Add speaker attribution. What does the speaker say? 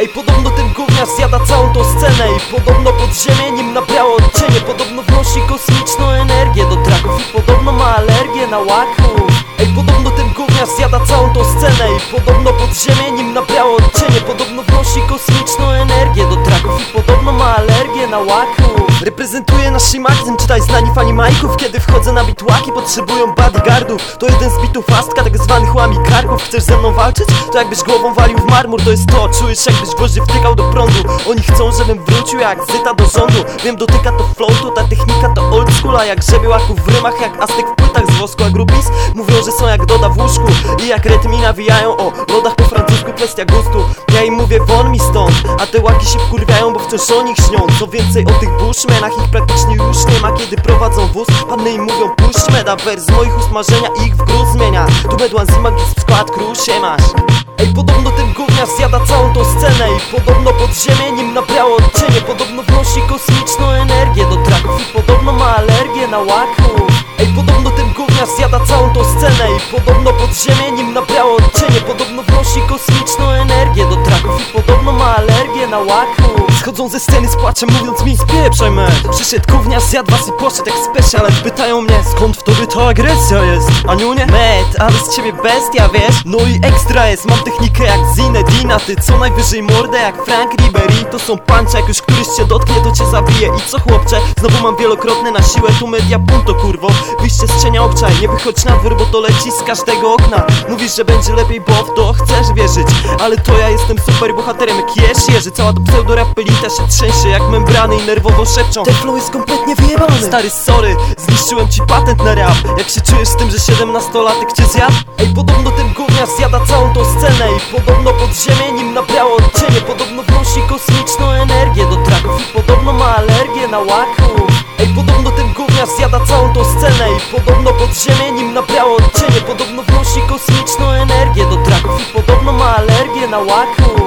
Speaker 1: Ej, podobno ten gówniarz zjada całą tą scenę I podobno podziemie nim nabrało odcienie. Podobno wnosi kosmiczną energię do traków I podobno ma alergię na łaków Ej, podobno ten gówniarz zjada całą tą scenę I podobno podziemie nim nabrało odcienie. Podobno wnosi kosmiczną energię do traków I podobno ma alergię na łaków. Reprezentuję nasz magazyn, czytaj znani fani majków. Kiedy wchodzę na bitłaki, potrzebują bodyguardów. To jeden z bitów fastka, tak zwanych łami karków. Chcesz ze mną walczyć? To jakbyś głową walił w marmur To jest to, czujesz jakbyś gwoździe wtykał do prądu. Oni chcą, żebym wrócił jak zyta do rządu. Wiem, dotyka to flow, to ta technika to old school A jak żebiełaków w rymach, jak Aztek w płytach z wosku A grupis mówią, że są jak Doda w łóżku. I jak rytmi nawijają o lodach po francusku Kwestia gustu, ja im mówię won mi stąd A te łaki się wkurwiają, bo wciąż o nich śnią. Co więcej o tych bushmenach, ich praktycznie już nie ma. Kiedy prowadzą wóz, panny im mówią puść meda Wers moich ust marzenia ich w gruz zmienia. Tu Medłan Zimag w skład crew, siemasz Ej, podobno ten gówniarz zjada całą tą scenę I podobno podziemie nim nabrało odcienie. Podobno wnosi kosmiczną energię do traków I podobno ma alergię na łaków Ej, podobno ten zjada całą tą scenę I podobno podziemie nim nabrało odcienie. Podobno wnosi kosmiczną energię do traków I podobno ma alergię na łaków Schodzą ze sceny z płaczem mówiąc mi spieprzaj me. Przyszedł gówniarz, zjadł was i poszedł jak special pytają mnie skąd w tobie ta agresja jest? Aniunie? Met, ale z ciebie bestia wiesz? No i ekstra jest, mam technikę jak Zinedine A ty co najwyżej mordę jak Frank Ribery. To są puncze, jak już któryś cię dotknie to cię zabije. I co chłopcze, znowu mam wielokrotne na siłę Tu media punto kurwo, wyjście z cienia obczaj Nie wychodź na dwór, bo to leci z każdego okna. Mówisz, że będzie lepiej, bo w to chcesz wierzyć. Ale to ja jestem super bohaterem jak Jerzy. Cała to pseudo pelita się trzęsie jak membrany i nerwowo szepczą. Ten flow jest kompletnie wyjebany. Stary sorry, zniszczyłem ci patent na rap. Jak się czujesz z tym, że 17-latek cię zjadł? Ej, podobno ten gówniarz zjada całą tą scenę I podobno podziemie nim nabrało odcienie. Podobno wnosi kosmiczną energię do traków I podobno ma alergię na łaków Ej, podobno ten gówniarz zjada całą tą scenę I podobno podziemie nim nabrało odcienie. Podobno wnosi kosmiczną energię do traków I podobno ma alergię na łaków